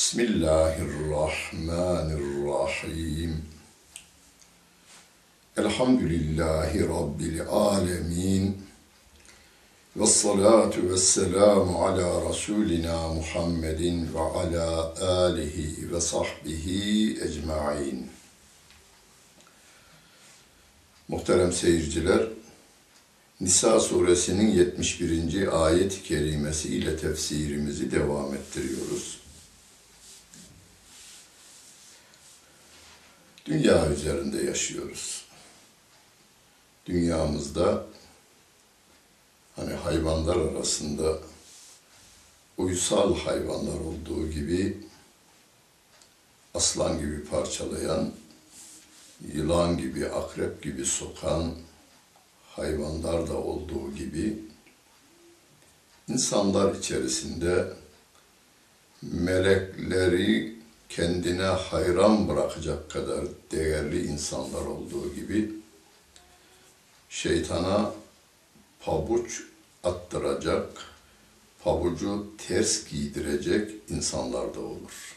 Bismillahirrahmanirrahim. Elhamdülillahi Rabbil alemin. Ve salatu ve selamu ala Resulina Muhammedin ve ala alihi ve sahbihi ecmain. Muhterem seyirciler, Nisa suresinin 71. ayet-i kerimesi ile tefsirimizi devam ettiriyoruz. Dünya üzerinde yaşıyoruz. Dünyamızda hani hayvanlar arasında uysal hayvanlar olduğu gibi aslan gibi parçalayan, yılan gibi, akrep gibi sokan hayvanlar da olduğu gibi insanlar içerisinde melekleri kendine hayran bırakacak kadar değerli insanlar olduğu gibi şeytana pabuç attıracak, pabucu ters giydirecek insanlar da olur.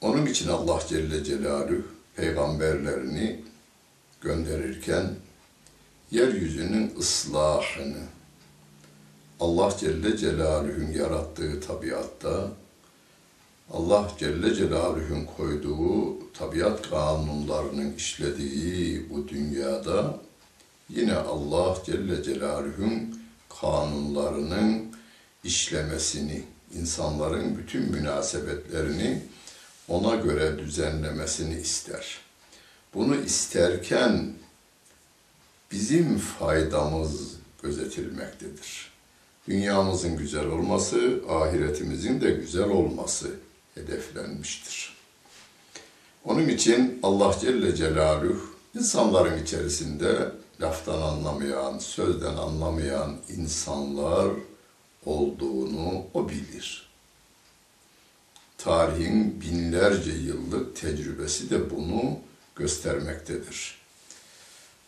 Onun için Allah Celle Celaluhu peygamberlerini gönderirken yeryüzünün ıslahını Allah Celle Celaluhu'nun yarattığı tabiatta Allah Celle Celaluhu'nun koyduğu tabiat kanunlarının işlediği bu dünyada yine Allah Celle Celaluhu'nun kanunlarının işlemesini, insanların bütün münasebetlerini ona göre düzenlemesini ister. Bunu isterken bizim faydamız gözetilmektedir. Dünyamızın güzel olması, ahiretimizin de güzel olması hedeflenmiştir. Onun için Allah Celle Celaluhu insanların içerisinde laftan anlamayan, sözden anlamayan insanlar olduğunu o bilir. Tarihin binlerce yıllık tecrübesi de bunu göstermektedir.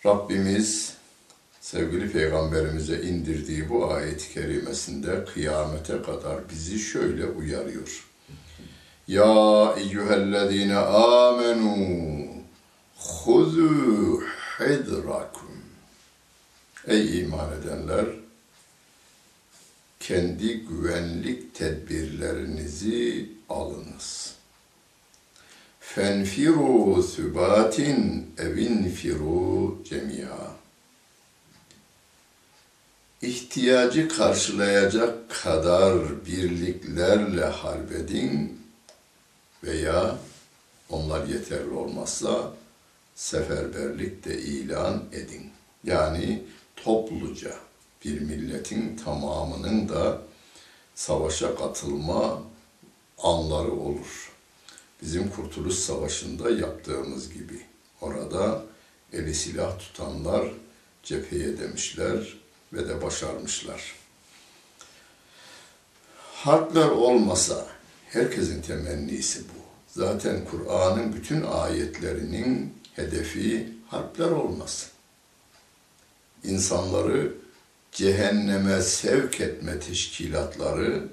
Rabbimiz sevgili peygamberimize indirdiği bu ayet-i kerimesinde kıyamete kadar bizi şöyle uyarıyor. Ya eyyühellezine amenu huzu hidrakum. Ey iman edenler, kendi güvenlik tedbirlerinizi alınız. Fenfiru sübatin evinfiru cemia. İhtiyacı karşılayacak kadar birliklerle harbedin veya onlar yeterli olmazsa seferberlik de ilan edin. Yani topluca bir milletin tamamının da savaşa katılma anları olur. Bizim Kurtuluş Savaşı'nda yaptığımız gibi. Orada eli silah tutanlar cepheye demişler ve de başarmışlar. Harpler olmasa herkesin temennisi bu. Zaten Kur'an'ın bütün ayetlerinin hedefi harpler olmasın. İnsanları cehenneme sevk etme teşkilatları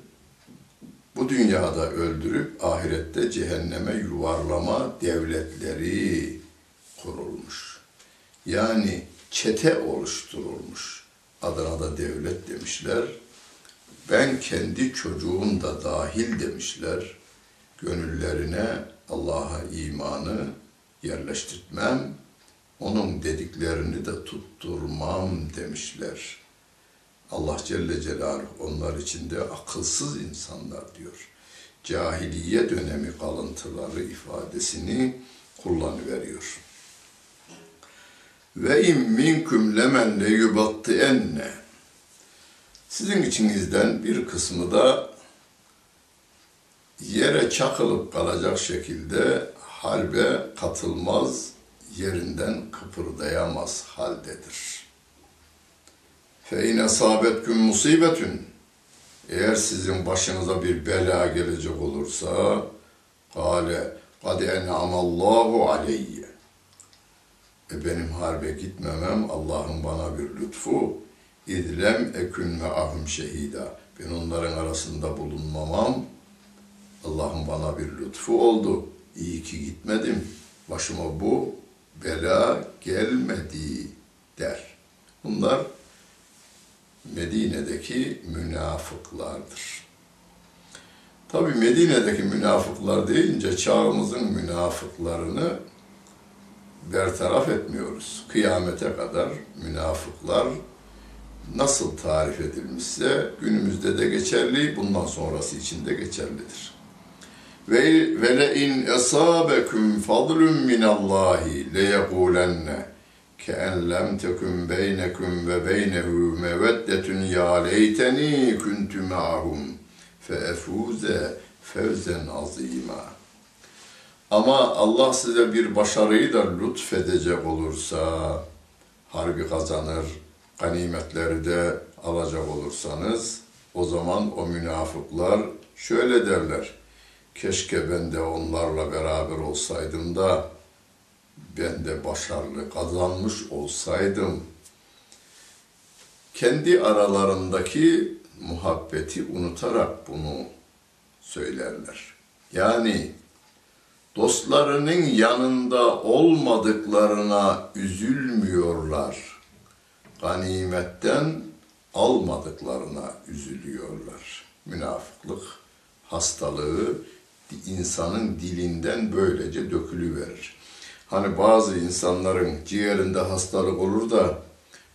bu dünyada öldürüp ahirette cehenneme yuvarlama devletleri kurulmuş. Yani çete oluşturulmuş. Adana'da devlet demişler. Ben kendi çocuğum da dahil demişler. Gönüllerine Allah'a imanı yerleştirtmem, onun dediklerini de tutturmam demişler. Allah Celle Celaluhu onlar içinde akılsız insanlar diyor. Cahiliye dönemi kalıntıları ifadesini kullanıveriyor. Ve in minkum lemen le yubattienne. Sizin içinizden bir kısmı da yere çakılıp kalacak şekilde harbe katılmaz, yerinden kıpırdayamaz haldedir. Fe in asabetkum musibetun eğer sizin başınıza bir bela gelecek olursa kale kad en'amallahu aleyye e benim harbe gitmemem Allah'ın bana bir lütfu idlem ekün ve ahum şehida ben onların arasında bulunmamam Allah'ın bana bir lütfu oldu. İyi ki gitmedim. Başıma bu bela gelmedi der. Bunlar Medine'deki münafıklardır. Tabi Medine'deki münafıklar deyince çağımızın münafıklarını bertaraf etmiyoruz. Kıyamete kadar münafıklar nasıl tarif edilmişse günümüzde de geçerli, bundan sonrası için de geçerlidir. Ve ve le in esabekum fadlun min Allahi le yekulenne ke'en lem tekun beynekum ve beynehu meveddetun ya leyteni kuntu ma'hum fe efuze fevzen azima. Ama Allah size bir başarıyı da lütfedecek olursa harbi kazanır, ganimetleri de alacak olursanız o zaman o münafıklar şöyle derler. Keşke ben de onlarla beraber olsaydım da ben de başarılı kazanmış olsaydım. Kendi aralarındaki muhabbeti unutarak bunu söylerler. Yani dostlarının yanında olmadıklarına üzülmüyorlar. Ganimetten almadıklarına üzülüyorlar. Münafıklık hastalığı insanın dilinden böylece dökülüverir. Hani bazı insanların ciğerinde hastalık olur da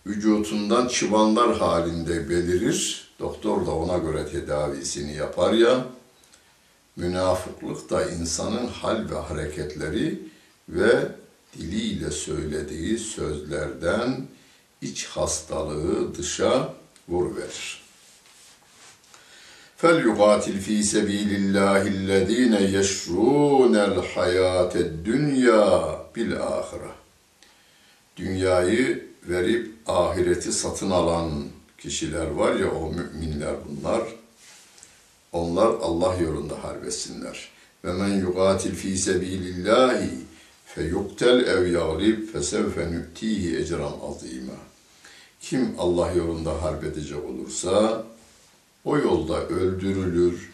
vücutundan çıbanlar halinde belirir. Doktor da ona göre tedavisini yapar ya. Münafıklık da insanın hal ve hareketleri ve diliyle söylediği sözlerden iç hastalığı dışa vuruverir. فَلْيُقَاتِلْ ف۪ي سَب۪يلِ اللّٰهِ الَّذ۪ينَ يَشْرُونَ الْحَيَاةَ الدُّنْيَا بِالْآخِرَةِ Dünyayı verip ahireti satın alan kişiler var ya o müminler bunlar. onlar Allah yolunda harbetsinler. Ve men yuqatil fi sebilillahi feyuktel ev yaglib fesevfe nü'tihi ecran azima. Kim Allah yolunda harbedecek olursa o yolda öldürülür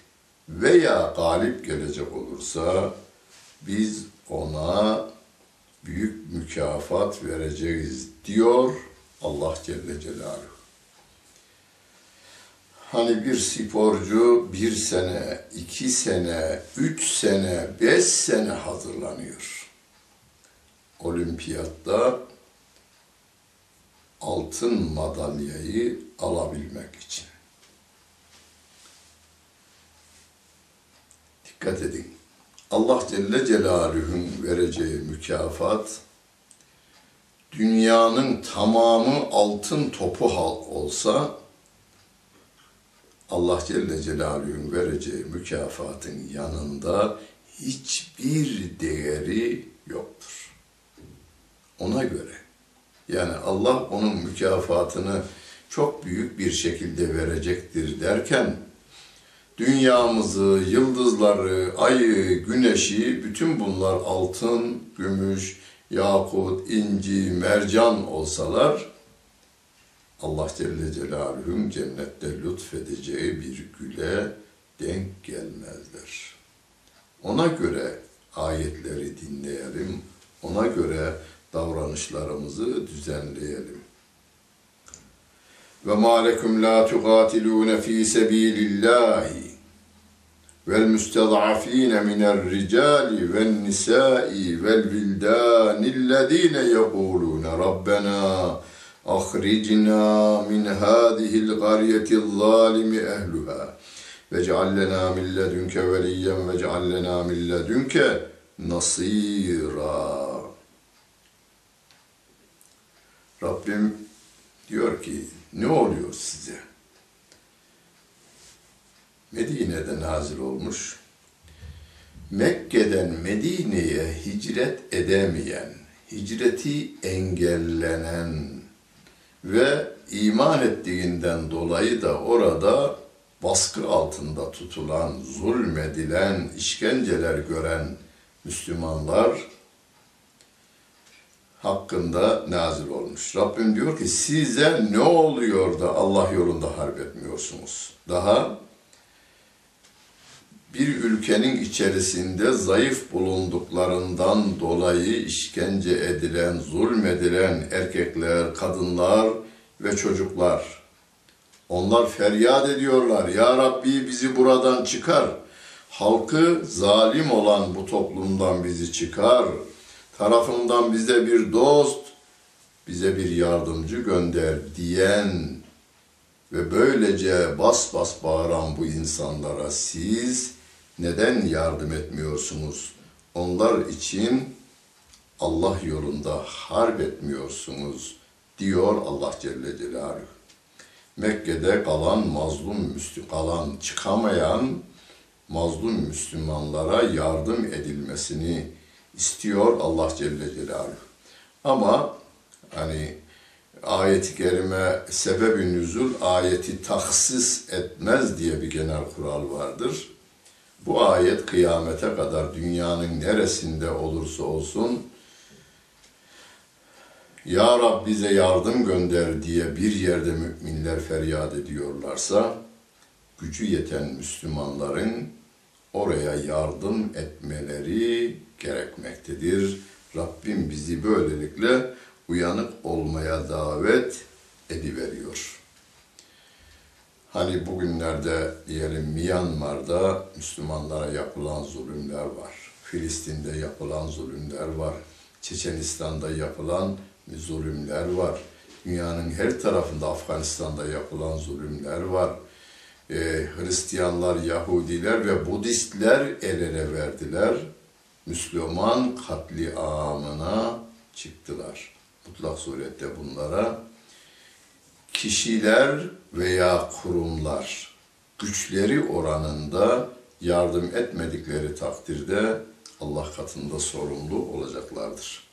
veya galip gelecek olursa biz ona büyük mükafat vereceğiz diyor Allah Celle Celaluhu. Hani bir sporcu bir sene, iki sene, üç sene, beş sene hazırlanıyor. Olimpiyatta altın madalyayı alabilmek için. Dikkat edin. Allah Celle Celaluhu'nun vereceği mükafat dünyanın tamamı altın topu olsa Allah Celle Celaluhu'nun vereceği mükafatın yanında hiçbir değeri yoktur. Ona göre. Yani Allah onun mükafatını çok büyük bir şekilde verecektir derken dünyamızı, yıldızları, ayı, güneşi bütün bunlar altın, gümüş, yakut, inci, mercan olsalar Allah Celle Celaluhu'nun cennette lütfedeceği bir güle denk gelmezler. Ona göre ayetleri dinleyelim, ona göre davranışlarımızı düzenleyelim. Ve ma lekum la tuqatilun fi sabilillahi minel ricali ven nisa'i vel vildanillezine yekulun Rabbena أخرجنا من هذه القرية الظالم أهلها واجعل لنا من لدنك وليا واجعل لنا من لدنك نصيرا Rabbim diyor ki ne oluyor size? Medine'de nazil olmuş. Mekke'den Medine'ye hicret edemeyen, hicreti engellenen ve iman ettiğinden dolayı da orada baskı altında tutulan, zulmedilen, işkenceler gören Müslümanlar hakkında nazil olmuş. Rabbim diyor ki size ne oluyor da Allah yolunda harp etmiyorsunuz? Daha bir ülkenin içerisinde zayıf bulunduklarından dolayı işkence edilen, zulmedilen erkekler, kadınlar ve çocuklar. Onlar feryat ediyorlar. Ya Rabbi bizi buradan çıkar. Halkı zalim olan bu toplumdan bizi çıkar. Tarafından bize bir dost, bize bir yardımcı gönder diyen ve böylece bas bas bağıran bu insanlara siz neden yardım etmiyorsunuz? Onlar için Allah yolunda harp etmiyorsunuz diyor Allah Celle Celaluhu. Mekke'de kalan mazlum Müslüman, kalan çıkamayan mazlum Müslümanlara yardım edilmesini istiyor Allah Celle Celaluhu. Ama hani ayeti kerime sebebi nüzul ayeti taksis etmez diye bir genel kural vardır. Bu ayet kıyamete kadar dünyanın neresinde olursa olsun Ya Rab bize yardım gönder diye bir yerde müminler feryat ediyorlarsa gücü yeten Müslümanların oraya yardım etmeleri gerekmektedir. Rabbim bizi böylelikle uyanık olmaya davet ediveriyor. Hani bugünlerde diyelim Myanmar'da Müslümanlara yapılan zulümler var. Filistin'de yapılan zulümler var. Çeçenistan'da yapılan zulümler var. Dünyanın her tarafında Afganistan'da yapılan zulümler var. Ee, Hristiyanlar, Yahudiler ve Budistler el ele verdiler. Müslüman katliamına çıktılar. Mutlak surette bunlara kişiler veya kurumlar güçleri oranında yardım etmedikleri takdirde Allah katında sorumlu olacaklardır.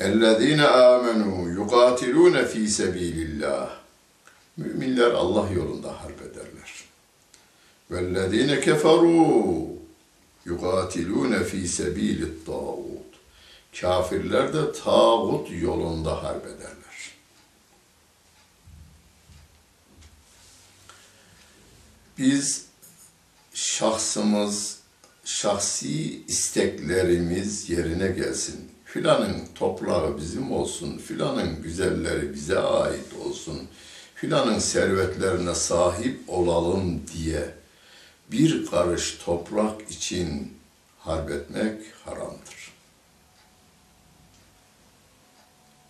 اَلَّذ۪ينَ آمَنُوا يُقَاتِلُونَ ف۪ي سَب۪يلِ اللّٰهِ Müminler Allah yolunda harp ederler. وَالَّذ۪ينَ كَفَرُوا يُقَاتِلُونَ ف۪ي سَب۪يلِ الطَّاغُوتِ Kafirler de tağut yolunda harp ederler. Biz şahsımız, şahsi isteklerimiz yerine gelsin. Filanın toprağı bizim olsun, filanın güzelleri bize ait olsun, filanın servetlerine sahip olalım diye bir karış toprak için harp etmek haramdır.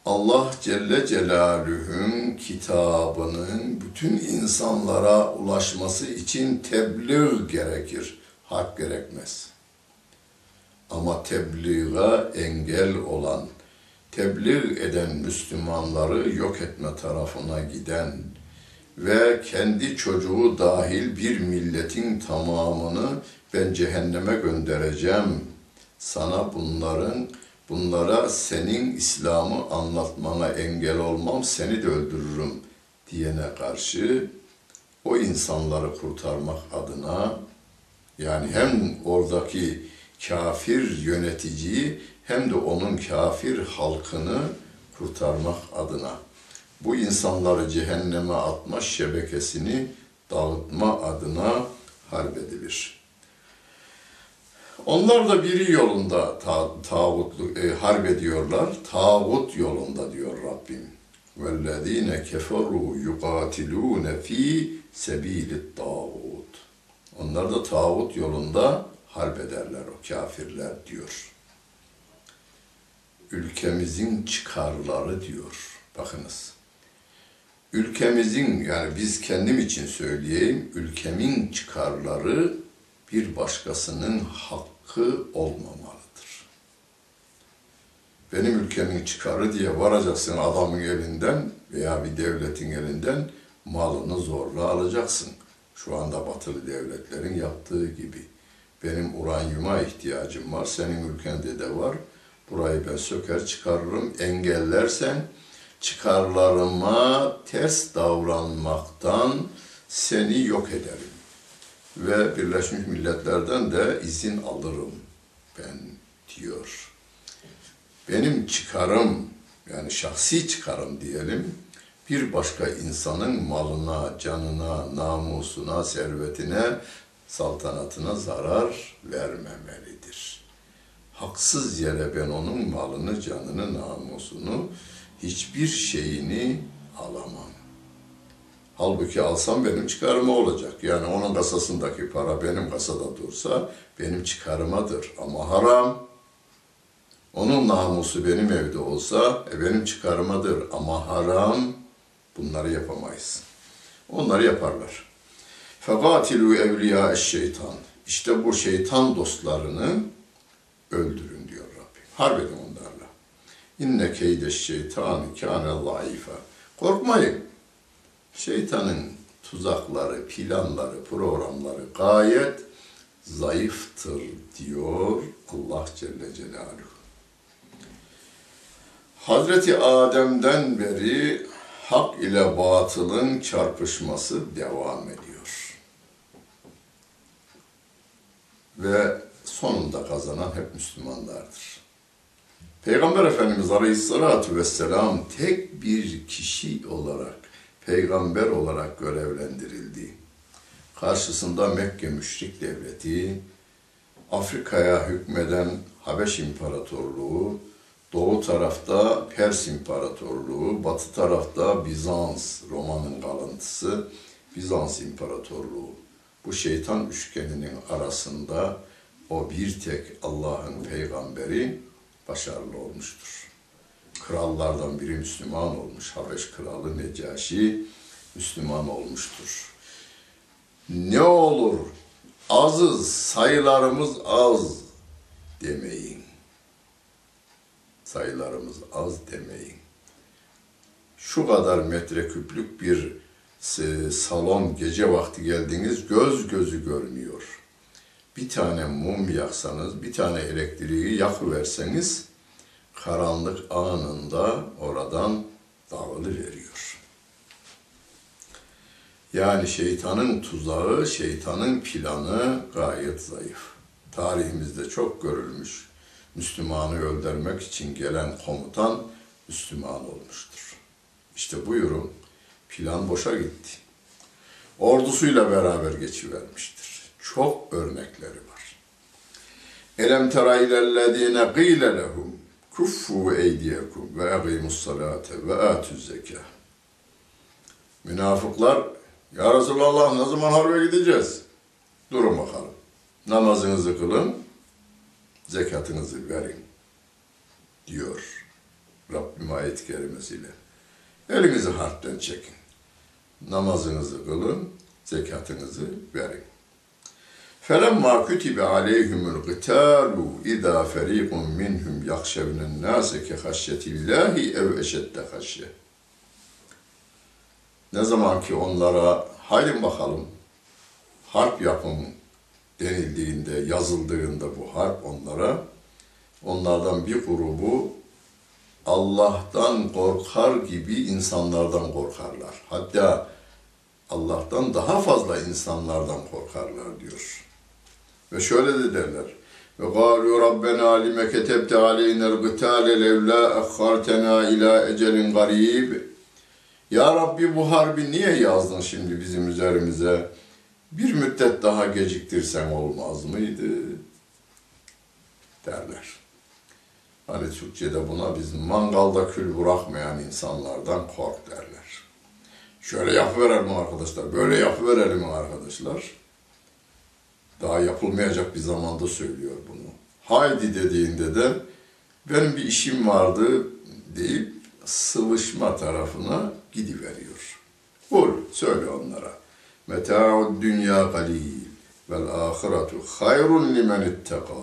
Allah Celle Celaluhu'nun kitabının bütün insanlara ulaşması için tebliğ gerekir, hak gerekmez. Ama tebliğe engel olan, tebliğ eden Müslümanları yok etme tarafına giden ve kendi çocuğu dahil bir milletin tamamını ben cehenneme göndereceğim. Sana bunların bunlara senin İslam'ı anlatmana engel olmam, seni de öldürürüm diyene karşı o insanları kurtarmak adına yani hem oradaki kafir yöneticiyi hem de onun kafir halkını kurtarmak adına bu insanları cehenneme atma şebekesini dağıtma adına harp edilir. Onlar da biri yolunda ta, tağutlu, e, harp ediyorlar. Tağut yolunda diyor Rabbim. وَالَّذ۪ينَ كَفَرُوا يُقَاتِلُونَ ف۪ي سَب۪يلِ الطَّاغُوتِ Onlar da tağut yolunda harp ederler o kafirler diyor. Ülkemizin çıkarları diyor. Bakınız. Ülkemizin yani biz kendim için söyleyeyim, ülkemin çıkarları bir başkasının hakkı olmamalıdır. Benim ülkemin çıkarı diye varacaksın adamın elinden veya bir devletin elinden malını zorla alacaksın. Şu anda batılı devletlerin yaptığı gibi. Benim uranyuma ihtiyacım var, senin ülkende de var. Burayı ben söker çıkarırım, engellersen çıkarlarıma ters davranmaktan seni yok ederim ve Birleşmiş Milletler'den de izin alırım ben diyor. Benim çıkarım yani şahsi çıkarım diyelim bir başka insanın malına, canına, namusuna, servetine, saltanatına zarar vermemelidir. Haksız yere ben onun malını, canını, namusunu, hiçbir şeyini alamam. Halbuki alsam benim çıkarıma olacak. Yani onun kasasındaki para benim kasada dursa benim çıkarımadır. Ama haram. Onun namusu benim evde olsa e, benim çıkarımadır. Ama haram. Bunları yapamayız. Onları yaparlar. Fekatilu evliya şeytan. İşte bu şeytan dostlarını öldürün diyor Rabbim. Harp edin onlarla. İnne keyde şeytan kâne zayıfa. Korkmayın. Şeytanın tuzakları, planları, programları gayet zayıftır diyor Allah Celle Celaluhu. Hazreti Adem'den beri hak ile batılın çarpışması devam ediyor. Ve sonunda kazanan hep Müslümanlardır. Peygamber Efendimiz Aleyhisselatü Vesselam tek bir kişi olarak peygamber olarak görevlendirildi. Karşısında Mekke müşrik devleti, Afrika'ya hükmeden Habeş İmparatorluğu, doğu tarafta Pers İmparatorluğu, batı tarafta Bizans, Roma'nın kalıntısı Bizans İmparatorluğu. Bu şeytan üçgeninin arasında o bir tek Allah'ın peygamberi başarılı olmuştur krallardan biri Müslüman olmuş. Habeş kralı Necaşi Müslüman olmuştur. Ne olur azız, sayılarımız az demeyin. Sayılarımız az demeyin. Şu kadar metreküplük bir salon gece vakti geldiniz göz gözü görmüyor. Bir tane mum yaksanız, bir tane elektriği yakıverseniz karanlık anında oradan dağılıveriyor. Yani şeytanın tuzağı, şeytanın planı gayet zayıf. Tarihimizde çok görülmüş. Müslümanı öldürmek için gelen komutan Müslüman olmuştur. İşte buyurun plan boşa gitti. Ordusuyla beraber geçivermiştir. çok örnekleri var. Elem tera ilellezine qîle lehum kuffu eydiyekum ve eqimus salate ve atuz zekâh. Münafıklar, Ya Resulallah ne zaman harbe gideceğiz? Durun bakalım. Namazınızı kılın, zekatınızı verin diyor Rabbim ayet-i kerimesiyle. Elinizi harpten çekin. Namazınızı kılın, zekatınızı verin. فَلَمَّا كُتِبَ عَلَيْهِمُ الْقِتَالُ اِذَا فَر۪يقٌ مِّنْهُمْ يَخْشَوْنَ النَّاسَ كَخَشْيَةِ اللّٰهِ اَوْ اَشَدَّ خَشْيَةً Ne zaman ki onlara haydi bakalım harp yapın denildiğinde, yazıldığında bu harp onlara, onlardan bir grubu Allah'tan korkar gibi insanlardan korkarlar. Hatta Allah'tan daha fazla insanlardan korkarlar diyor. Ve şöyle de derler. Ve galu rabbena lime ketebte aleyner gıtale levla akhartena ila ecelin garib. Ya Rabbi bu harbi niye yazdın şimdi bizim üzerimize? Bir müddet daha geciktirsen olmaz mıydı? derler. Hani Türkçe'de buna biz mangalda kül bırakmayan insanlardan kork derler. Şöyle yapıverelim arkadaşlar, böyle yapıverelim arkadaşlar. Daha yapılmayacak bir zamanda söylüyor bunu. Haydi dediğinde de benim bir işim vardı deyip sıvışma tarafına gidiveriyor. Kul söyle onlara. Meta'ud dünya galil vel ahiretu hayrun limen itteka.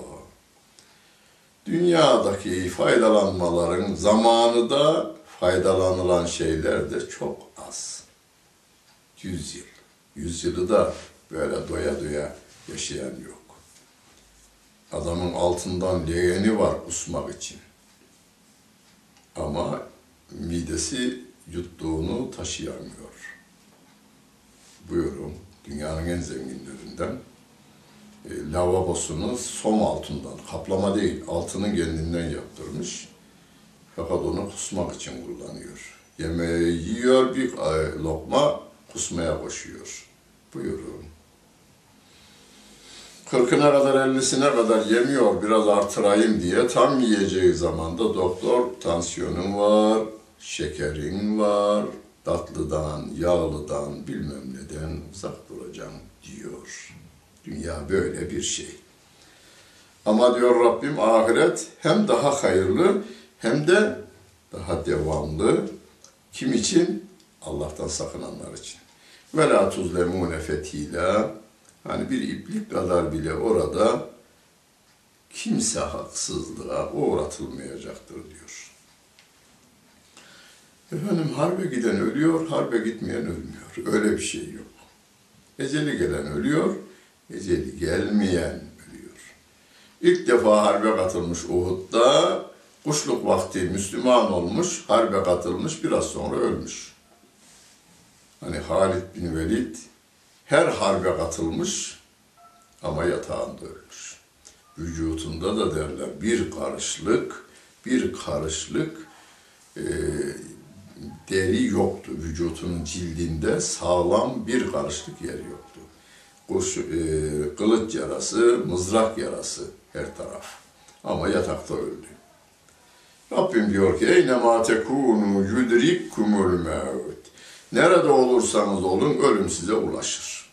Dünyadaki faydalanmaların zamanı da faydalanılan şeyler de çok az. Yüz yıl. Yüz yılı da böyle doya doya yaşayan yok. Adamın altından leğeni var kusmak için. Ama midesi yuttuğunu taşıyamıyor. Buyurun, dünyanın en zenginlerinden e, lavabosunu som altından, kaplama değil, altının kendinden yaptırmış. Fakat onu kusmak için kullanıyor. Yemeği yiyor, bir e, lokma kusmaya koşuyor. Buyurun. Kırkına kadar, ellisine kadar yemiyor, biraz artırayım diye tam yiyeceği zaman da doktor tansiyonun var, şekerin var, tatlıdan, yağlıdan, bilmem neden uzak duracağım diyor. Dünya böyle bir şey. Ama diyor Rabbim ahiret hem daha hayırlı hem de daha devamlı. Kim için? Allah'tan sakınanlar için. Ve la tuzlemune fetila. Hani bir iplik kadar bile orada kimse haksızlığa uğratılmayacaktır diyor. Efendim harbe giden ölüyor, harbe gitmeyen ölmüyor. Öyle bir şey yok. Eceli gelen ölüyor, eceli gelmeyen ölüyor. İlk defa harbe katılmış Uhud'da, kuşluk vakti Müslüman olmuş, harbe katılmış, biraz sonra ölmüş. Hani Halid bin Velid her harbe katılmış ama yatağında ölmüş. Vücutunda da derler bir karışlık, bir karışlık e, deri yoktu. Vücutunun cildinde sağlam bir karışlık yer yoktu. Kuş, e, kılıç yarası, mızrak yarası her taraf. Ama yatakta öldü. Rabbim diyor ki Eyne ma tekunu yudrikkumul mevt. Nerede olursanız olun ölüm size ulaşır.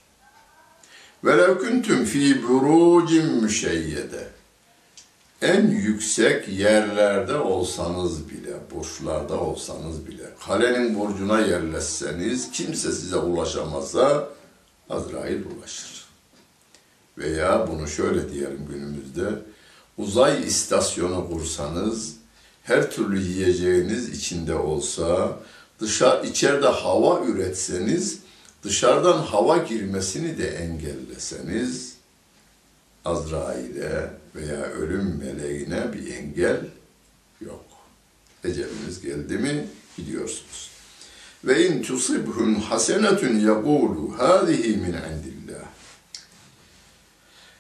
Velev kuntum fi burucin müşeyyede. En yüksek yerlerde olsanız bile, burçlarda olsanız bile, kalenin burcuna yerleşseniz, kimse size ulaşamazsa Azrail ulaşır. Veya bunu şöyle diyelim günümüzde, uzay istasyonu kursanız, her türlü yiyeceğiniz içinde olsa, dışarı içeride hava üretseniz, dışarıdan hava girmesini de engelleseniz, Azrail'e veya ölüm meleğine bir engel yok. Eceliniz geldi mi biliyorsunuz. Ve in tusibhum hasenetun yaqulu hadihi min indillah.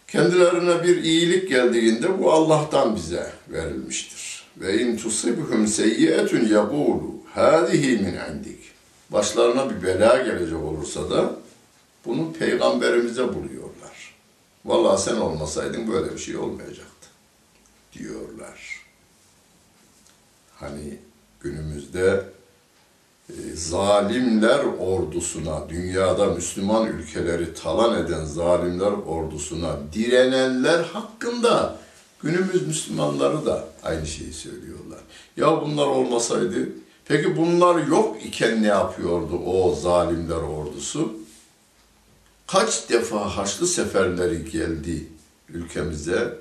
Kendilerine bir iyilik geldiğinde bu Allah'tan bize verilmiştir. Ve in tusibhum seyyietun yaqulu hadihi min indik. Başlarına bir bela gelecek olursa da bunu peygamberimize buluyorlar. Vallahi sen olmasaydın böyle bir şey olmayacaktı diyorlar. Hani günümüzde e, zalimler ordusuna, dünyada Müslüman ülkeleri talan eden zalimler ordusuna direnenler hakkında günümüz Müslümanları da aynı şeyi söylüyorlar. Ya bunlar olmasaydı, peki bunlar yok iken ne yapıyordu o zalimler ordusu? Kaç defa Haçlı seferleri geldi ülkemize,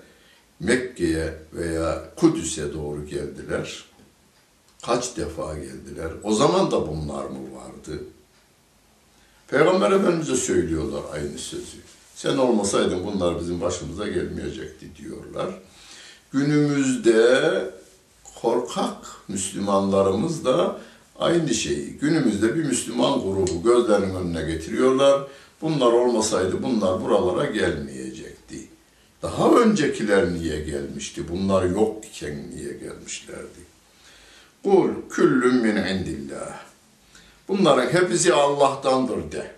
Mekke'ye veya Kudüs'e doğru geldiler. Kaç defa geldiler? O zaman da bunlar mı vardı? Peygamber Efendimiz'e söylüyorlar aynı sözü. Sen olmasaydın bunlar bizim başımıza gelmeyecekti diyorlar. Günümüzde korkak Müslümanlarımız da aynı şeyi günümüzde bir Müslüman grubu gözlerinin önüne getiriyorlar. Bunlar olmasaydı bunlar buralara gelmeyecekti. Daha öncekiler niye gelmişti? Bunlar yok iken niye gelmişlerdi? Kul küllüm min indillah. Bunların hepsi Allah'tandır de.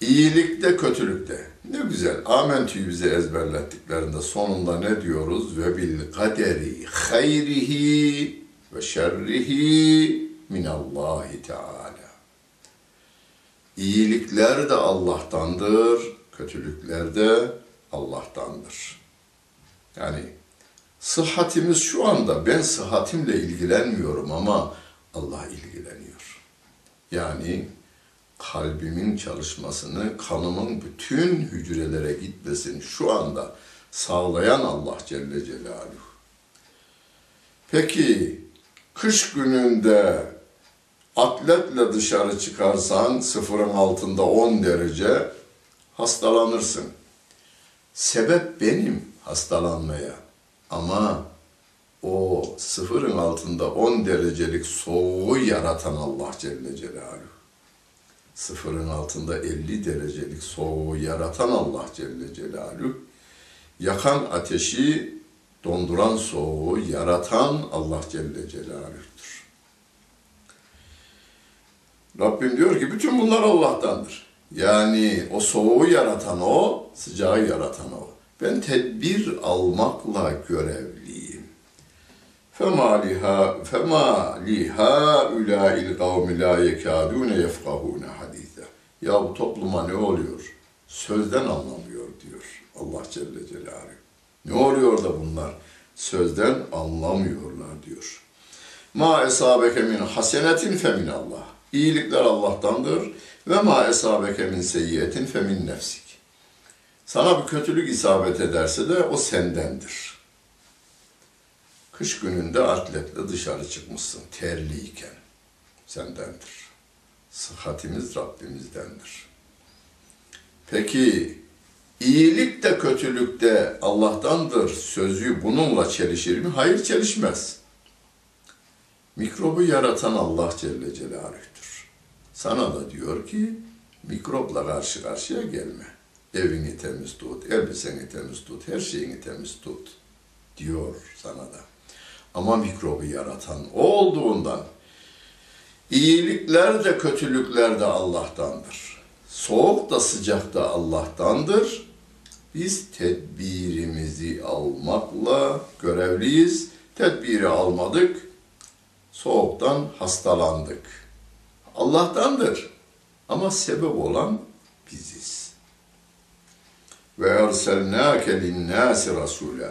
İyilikte, kötülükte. Ne güzel. Amentü'yü bize ezberlettiklerinde sonunda ne diyoruz? Ve bil kaderi hayrihi ve şerrihi minallahi teala. İyilikler de Allah'tandır, kötülükler de Allah'tandır. Yani sıhhatimiz şu anda ben sıhhatimle ilgilenmiyorum ama Allah ilgileniyor. Yani kalbimin çalışmasını, kanımın bütün hücrelere gitmesini şu anda sağlayan Allah Celle Celaluhu. Peki kış gününde atletle dışarı çıkarsan sıfırın altında 10 derece hastalanırsın. Sebep benim hastalanmaya. Ama o sıfırın altında 10 derecelik soğuğu yaratan Allah Celle Celaluhu. Sıfırın altında 50 derecelik soğuğu yaratan Allah Celle Celaluhu. Yakan ateşi, donduran soğuğu yaratan Allah Celle Celaluhu'dur. Rabbim diyor ki bütün bunlar Allah'tandır. Yani o soğuğu yaratan o, sıcağı yaratan o. Ben tedbir almakla görevliyim. فَمَا لِهَا فَمَا لِهَا الْقَوْمِ لَا يَكَادُونَ يَفْقَهُونَ حَدِيثًا Ya bu topluma ne oluyor? Sözden anlamıyor diyor Allah Celle Celaluhu. Ne oluyor da bunlar? Sözden anlamıyorlar diyor. Ma esabeke min hasenetin fe min Allah. İyilikler Allah'tandır ve ma esabeke min seyyiyetin fe min nefsik. Sana bir kötülük isabet ederse de o sendendir. Kış gününde atletle dışarı çıkmışsın terliyken sendendir. Sıhhatimiz Rabbimizdendir. Peki iyilik de kötülük de Allah'tandır sözü bununla çelişir mi? Hayır çelişmez. Mikrobu yaratan Allah Celle Celaluh'tür. Sana da diyor ki mikropla karşı karşıya gelme. Evini temiz tut, elbiseni temiz tut, her şeyini temiz tut diyor sana da. Ama mikrobu yaratan o olduğundan iyilikler de kötülükler de Allah'tandır. Soğuk da sıcak da Allah'tandır. Biz tedbirimizi almakla görevliyiz. Tedbiri almadık, soğuktan hastalandık. Allah'tandır. Ama sebep olan biziz. Ve erselnâke linnâsi rasûlâ.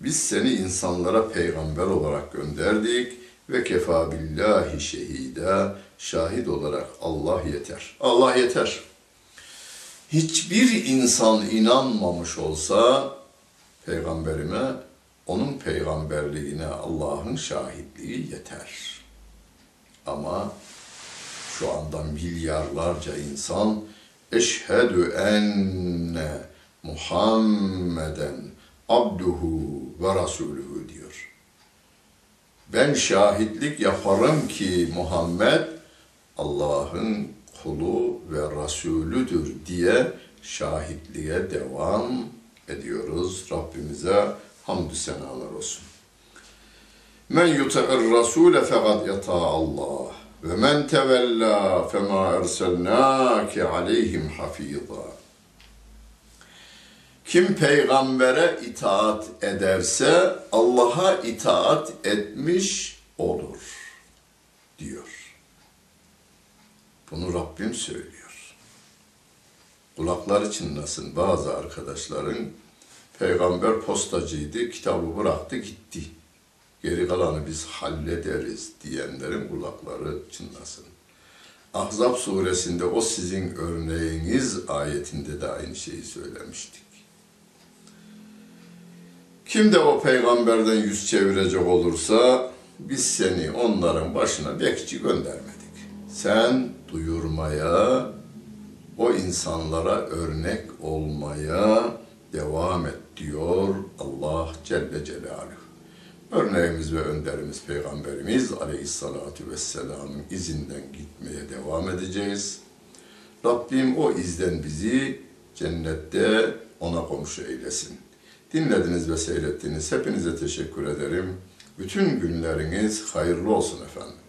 Biz seni insanlara peygamber olarak gönderdik ve kefa billahi şehida şahit olarak Allah yeter. Allah yeter. Hiçbir insan inanmamış olsa peygamberime onun peygamberliğine Allah'ın şahitliği yeter. Ama şu anda milyarlarca insan eşhedü enne Muhammeden abduhu ve rasulühü diyor. Ben şahitlik yaparım ki Muhammed Allah'ın kulu ve Resulüdür diye şahitliğe devam ediyoruz. Rabbimize hamdü senalar olsun. Men yuta'ir rasule fekad yata Allah ve men tevella fema erselnake aleyhim hafiza. Kim peygambere itaat ederse Allah'a itaat etmiş olur diyor. Bunu Rabbim söylüyor. Kulakları çınlasın bazı arkadaşların peygamber postacıydı, kitabı bıraktı gitti. Geri kalanı biz hallederiz diyenlerin kulakları çınlasın. Ahzab suresinde o sizin örneğiniz ayetinde de aynı şeyi söylemiştik. Kim de o peygamberden yüz çevirecek olursa biz seni onların başına bekçi göndermedik. Sen duyurmaya, o insanlara örnek olmaya devam et diyor Allah Celle Celaluhu. Örneğimiz ve önderimiz Peygamberimiz Aleyhisselatü Vesselam'ın izinden gitmeye devam edeceğiz. Rabbim o izden bizi cennette ona komşu eylesin. Dinlediniz ve seyrettiniz. Hepinize teşekkür ederim. Bütün günleriniz hayırlı olsun efendim.